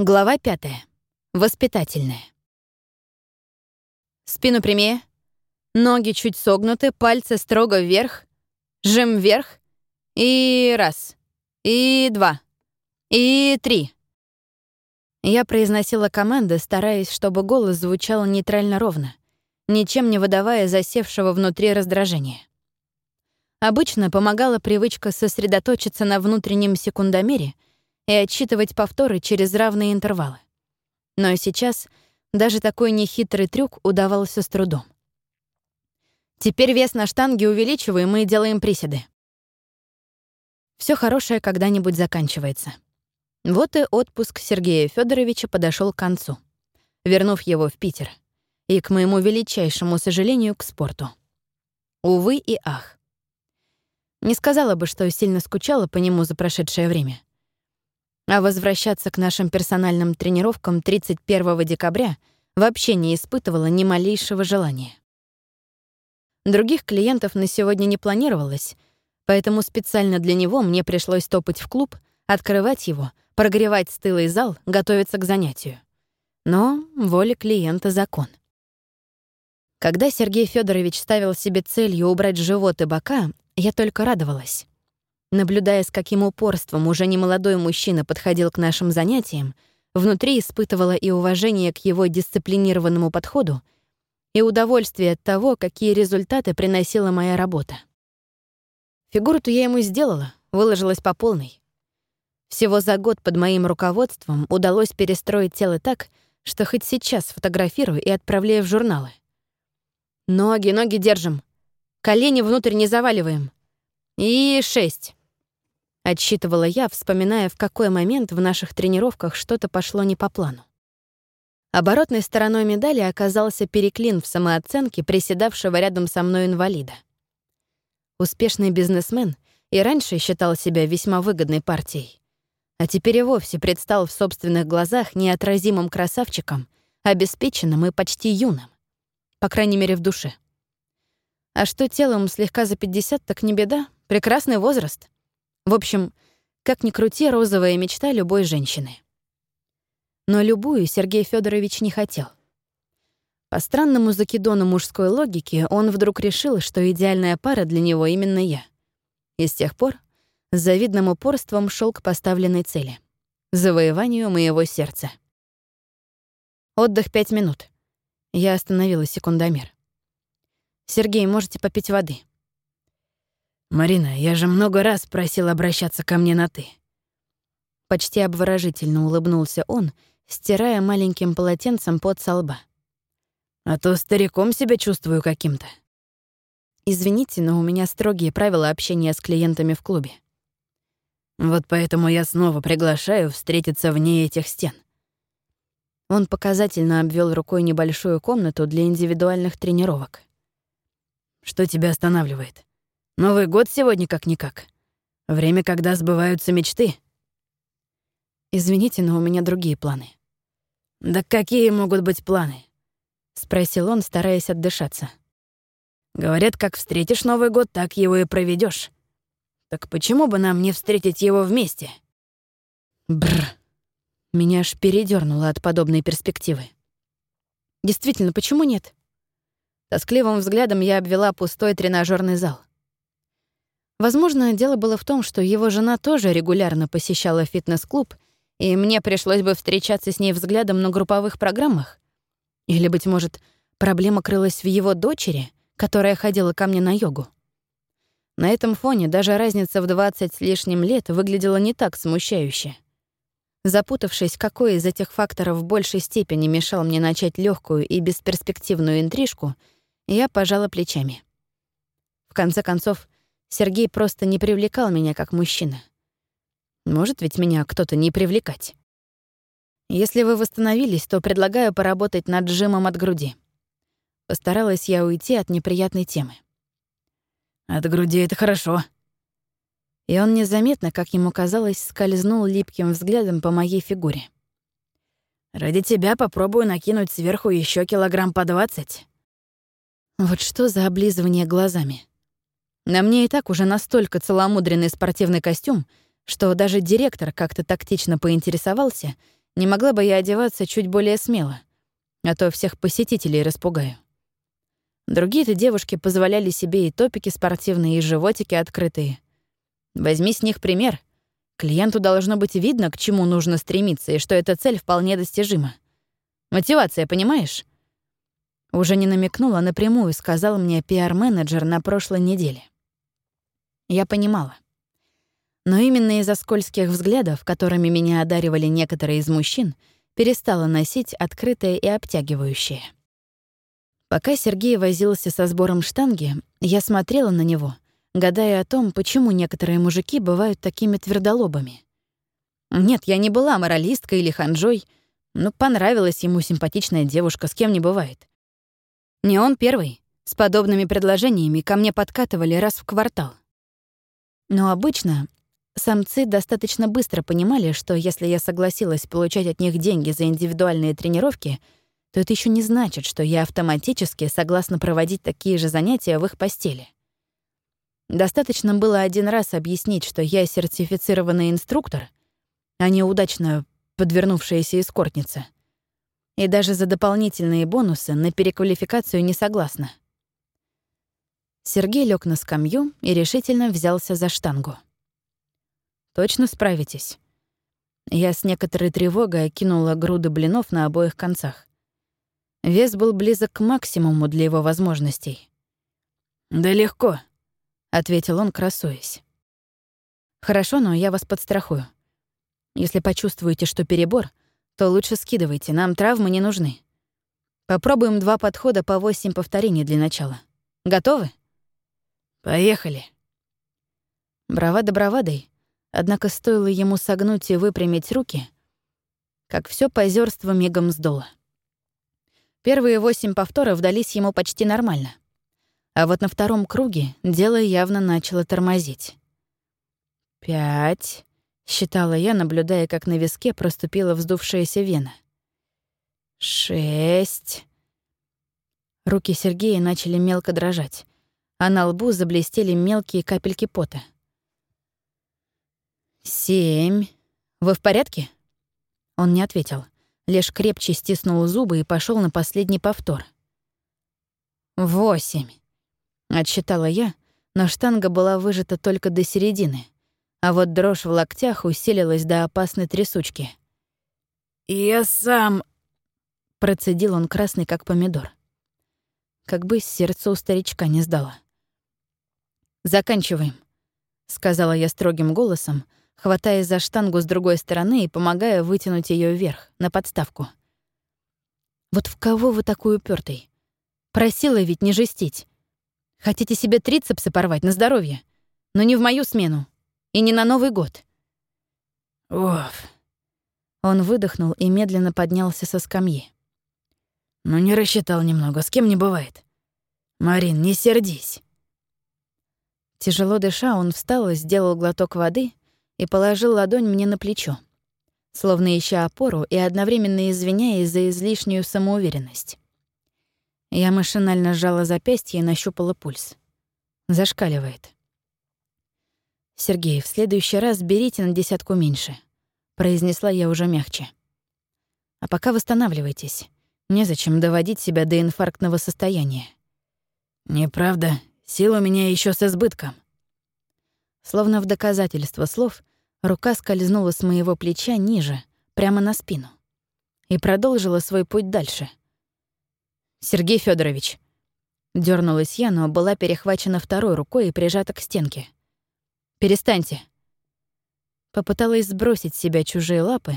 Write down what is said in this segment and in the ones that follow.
Глава пятая. Воспитательная. Спину прямее. Ноги чуть согнуты, пальцы строго вверх. Жим вверх. И раз. И два. И три. Я произносила команды, стараясь, чтобы голос звучал нейтрально ровно, ничем не выдавая засевшего внутри раздражения. Обычно помогала привычка сосредоточиться на внутреннем секундомере — и отсчитывать повторы через равные интервалы. Но сейчас даже такой нехитрый трюк удавался с трудом. Теперь вес на штанге увеличиваем и делаем приседы. Все хорошее когда-нибудь заканчивается. Вот и отпуск Сергея Федоровича подошел к концу, вернув его в Питер. И, к моему величайшему сожалению, к спорту. Увы и ах. Не сказала бы, что сильно скучала по нему за прошедшее время. А возвращаться к нашим персональным тренировкам 31 декабря вообще не испытывала ни малейшего желания. Других клиентов на сегодня не планировалось, поэтому специально для него мне пришлось топать в клуб, открывать его, прогревать стылый зал, готовиться к занятию. Но воля клиента — закон. Когда Сергей Федорович ставил себе целью убрать живот и бока, я только радовалась. Наблюдая, с каким упорством уже немолодой мужчина подходил к нашим занятиям, внутри испытывала и уважение к его дисциплинированному подходу, и удовольствие от того, какие результаты приносила моя работа. Фигуру-то я ему сделала, выложилась по полной. Всего за год под моим руководством удалось перестроить тело так, что хоть сейчас фотографирую и отправляю в журналы. Ноги, ноги держим. Колени внутрь не заваливаем. И шесть. Отсчитывала я, вспоминая, в какой момент в наших тренировках что-то пошло не по плану. Оборотной стороной медали оказался переклин в самооценке приседавшего рядом со мной инвалида. Успешный бизнесмен и раньше считал себя весьма выгодной партией, а теперь и вовсе предстал в собственных глазах неотразимым красавчиком, обеспеченным и почти юным, по крайней мере, в душе. А что телом слегка за 50, так не беда, прекрасный возраст — в общем, как ни крути, розовая мечта любой женщины. Но любую Сергей Федорович не хотел. По странному закидону мужской логики он вдруг решил, что идеальная пара для него именно я. И с тех пор с завидным упорством шел к поставленной цели — завоеванию моего сердца. Отдых пять минут. Я остановила секундомер. «Сергей, можете попить воды?» «Марина, я же много раз просил обращаться ко мне на «ты». Почти обворожительно улыбнулся он, стирая маленьким полотенцем под со лба. «А то стариком себя чувствую каким-то». «Извините, но у меня строгие правила общения с клиентами в клубе». «Вот поэтому я снова приглашаю встретиться вне этих стен». Он показательно обвел рукой небольшую комнату для индивидуальных тренировок. «Что тебя останавливает?» Новый год сегодня как-никак. Время, когда сбываются мечты. Извините, но у меня другие планы. Да какие могут быть планы? Спросил он, стараясь отдышаться. Говорят, как встретишь Новый год, так его и проведешь. Так почему бы нам не встретить его вместе? Бр. Меня аж передернуло от подобной перспективы. Действительно, почему нет? Тоскливым взглядом я обвела пустой тренажерный зал. Возможно, дело было в том, что его жена тоже регулярно посещала фитнес-клуб, и мне пришлось бы встречаться с ней взглядом на групповых программах. Или, быть может, проблема крылась в его дочери, которая ходила ко мне на йогу. На этом фоне даже разница в 20 с лишним лет выглядела не так смущающе. Запутавшись, какой из этих факторов в большей степени мешал мне начать легкую и бесперспективную интрижку, я пожала плечами. В конце концов, Сергей просто не привлекал меня как мужчина. Может ведь меня кто-то не привлекать. Если вы восстановились, то предлагаю поработать над жимом от груди. Постаралась я уйти от неприятной темы. От груди это хорошо. И он незаметно, как ему казалось, скользнул липким взглядом по моей фигуре. Ради тебя попробую накинуть сверху еще килограмм по двадцать. Вот что за облизывание глазами. На мне и так уже настолько целомудренный спортивный костюм, что даже директор как-то тактично поинтересовался, Не могла бы я одеваться чуть более смело, а то всех посетителей распугаю. Другие-то девушки позволяли себе и топики спортивные, и животики открытые. Возьми с них пример. Клиенту должно быть видно, к чему нужно стремиться, и что эта цель вполне достижима. Мотивация, понимаешь? Уже не намекнула, напрямую сказал мне пиар-менеджер на прошлой неделе. Я понимала. Но именно из-за скользких взглядов, которыми меня одаривали некоторые из мужчин, перестала носить открытое и обтягивающее. Пока Сергей возился со сбором штанги, я смотрела на него, гадая о том, почему некоторые мужики бывают такими твердолобами. Нет, я не была моралисткой или ханжой, но понравилась ему симпатичная девушка, с кем не бывает. Не он первый. С подобными предложениями ко мне подкатывали раз в квартал. Но обычно самцы достаточно быстро понимали, что если я согласилась получать от них деньги за индивидуальные тренировки — то это еще не значит, что я автоматически согласна проводить такие же занятия в их постели. Достаточно было один раз объяснить, что я сертифицированный инструктор, а не удачно подвернувшаяся эскортница. И даже за дополнительные бонусы на переквалификацию не согласна. Сергей лег на скамью и решительно взялся за штангу. «Точно справитесь?» Я с некоторой тревогой окинула груды блинов на обоих концах. Вес был близок к максимуму для его возможностей. «Да легко», — ответил он, красуясь. «Хорошо, но я вас подстрахую. Если почувствуете, что перебор, то лучше скидывайте, нам травмы не нужны. Попробуем два подхода по восемь повторений для начала. Готовы?» «Поехали». Бравада бравадой, однако стоило ему согнуть и выпрямить руки, как все позерство мигом сдуло. Первые восемь повторов дались ему почти нормально. А вот на втором круге дело явно начало тормозить. «Пять», — считала я, наблюдая, как на виске проступила вздувшаяся вена. «Шесть». Руки Сергея начали мелко дрожать, а на лбу заблестели мелкие капельки пота. «Семь. Вы в порядке?» Он не ответил лишь крепче стиснул зубы и пошел на последний повтор. «Восемь», — отсчитала я, но штанга была выжата только до середины, а вот дрожь в локтях усилилась до опасной трясучки. «Я сам...» — процедил он красный, как помидор. Как бы сердце у старичка не сдало. «Заканчиваем», — сказала я строгим голосом, — хватаясь за штангу с другой стороны и помогая вытянуть ее вверх, на подставку. «Вот в кого вы такой упертый? Просила ведь не жестить. Хотите себе трицепсы порвать на здоровье, но не в мою смену и не на Новый год». «Оф». Он выдохнул и медленно поднялся со скамьи. «Ну не рассчитал немного, с кем не бывает. Марин, не сердись». Тяжело дыша, он встал сделал глоток воды, и положил ладонь мне на плечо, словно ища опору и одновременно извиняясь за излишнюю самоуверенность. Я машинально сжала запястье и нащупала пульс. Зашкаливает. «Сергей, в следующий раз берите на десятку меньше», — произнесла я уже мягче. «А пока восстанавливайтесь. Незачем доводить себя до инфарктного состояния». «Неправда. Сил у меня еще с избытком». Словно в доказательство слов, Рука скользнула с моего плеча ниже, прямо на спину. И продолжила свой путь дальше. «Сергей Федорович, дернулась я, но была перехвачена второй рукой и прижата к стенке. «Перестаньте». Попыталась сбросить с себя чужие лапы,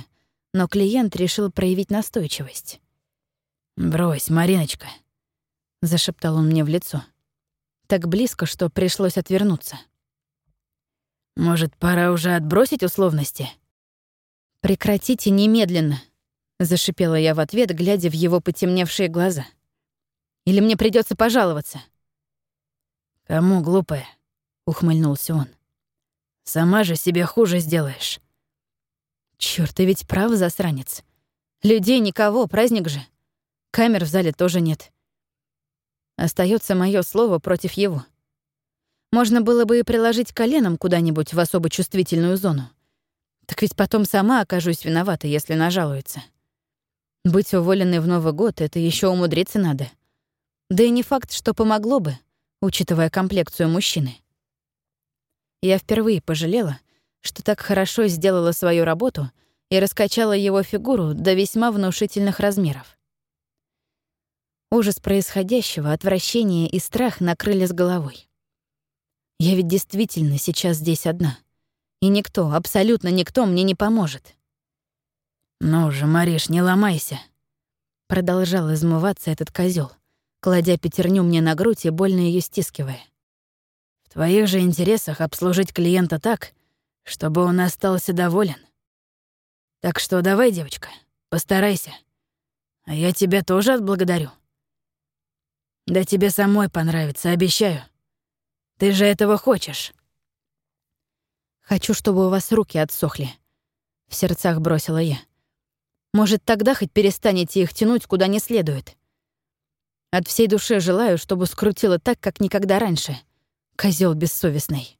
но клиент решил проявить настойчивость. «Брось, Мариночка», — зашептал он мне в лицо. Так близко, что пришлось отвернуться. Может, пора уже отбросить условности? Прекратите немедленно, зашипела я в ответ, глядя в его потемневшие глаза. Или мне придется пожаловаться? Кому глупая? ухмыльнулся он. Сама же себе хуже сделаешь. Чёрт, ты ведь прав, засранец. Людей никого, праздник же. Камер в зале тоже нет. Остается мое слово против его. Можно было бы и приложить коленом куда-нибудь в особо чувствительную зону. Так ведь потом сама окажусь виновата, если нажалуется. Быть уволенной в Новый год — это еще умудриться надо. Да и не факт, что помогло бы, учитывая комплекцию мужчины. Я впервые пожалела, что так хорошо сделала свою работу и раскачала его фигуру до весьма внушительных размеров. Ужас происходящего, отвращение и страх накрыли с головой. Я ведь действительно сейчас здесь одна. И никто, абсолютно никто мне не поможет. «Ну же, Мариш, не ломайся!» Продолжал измываться этот козел, кладя пятерню мне на грудь и больно ее стискивая. «В твоих же интересах обслужить клиента так, чтобы он остался доволен. Так что давай, девочка, постарайся. А я тебя тоже отблагодарю. Да тебе самой понравится, обещаю. Ты же этого хочешь». «Хочу, чтобы у вас руки отсохли», — в сердцах бросила я. Может, тогда хоть перестанете их тянуть куда не следует. От всей души желаю, чтобы скрутило так, как никогда раньше. Козел бессовестный.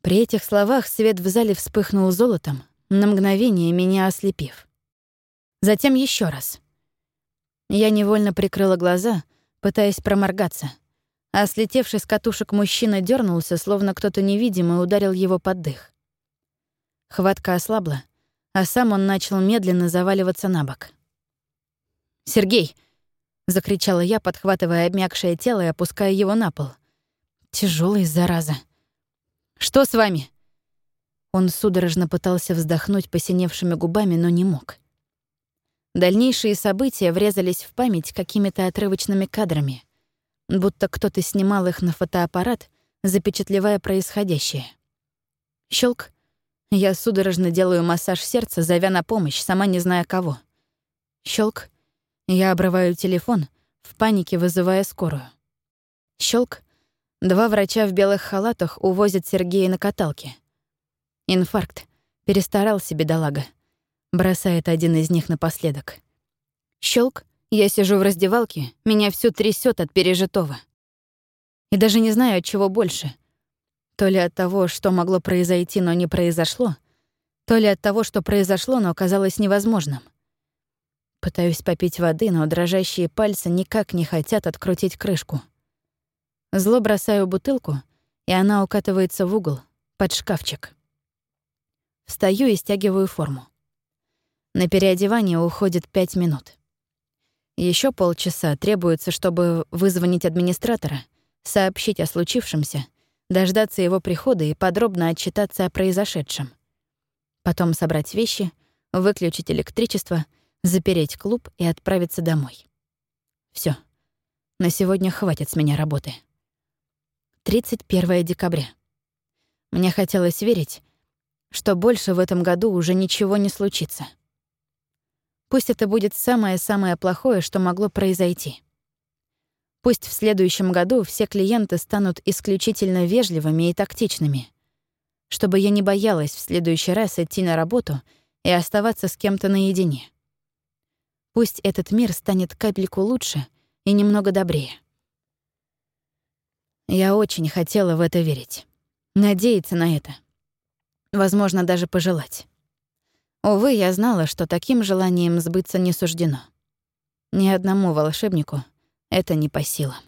При этих словах свет в зале вспыхнул золотом, на мгновение меня ослепив. Затем еще раз. Я невольно прикрыла глаза, пытаясь проморгаться, а слетевший с катушек мужчина дернулся, словно кто-то невидимый ударил его под дых. Хватка ослабла, а сам он начал медленно заваливаться на бок. «Сергей!» — закричала я, подхватывая обмякшее тело и опуская его на пол. Тяжелый, зараза. «Что с вами?» Он судорожно пытался вздохнуть посиневшими губами, но не мог. Дальнейшие события врезались в память какими-то отрывочными кадрами, будто кто-то снимал их на фотоаппарат, запечатлевая происходящее. Щелк, я судорожно делаю массаж сердца, зовя на помощь, сама не зная кого. Щелк. Я обрываю телефон, в панике вызывая скорую. Щелк. Два врача в белых халатах увозят Сергея на каталке. Инфаркт. Перестарался бедолага. Бросает один из них напоследок. Щелк. Я сижу в раздевалке, меня всё трясет от пережитого. И даже не знаю, от чего больше — то ли от того, что могло произойти, но не произошло, то ли от того, что произошло, но оказалось невозможным. Пытаюсь попить воды, но дрожащие пальцы никак не хотят открутить крышку. Зло бросаю бутылку, и она укатывается в угол, под шкафчик. Встаю и стягиваю форму. На переодевание уходит пять минут. Еще полчаса требуется, чтобы вызвонить администратора, сообщить о случившемся дождаться его прихода и подробно отчитаться о произошедшем. Потом собрать вещи, выключить электричество, запереть клуб и отправиться домой. Все. На сегодня хватит с меня работы. 31 декабря. Мне хотелось верить, что больше в этом году уже ничего не случится. Пусть это будет самое-самое плохое, что могло произойти. Пусть в следующем году все клиенты станут исключительно вежливыми и тактичными. Чтобы я не боялась в следующий раз идти на работу и оставаться с кем-то наедине. Пусть этот мир станет капельку лучше и немного добрее. Я очень хотела в это верить. Надеяться на это. Возможно, даже пожелать. Увы, я знала, что таким желанием сбыться не суждено. Ни одному волшебнику — это не по силам.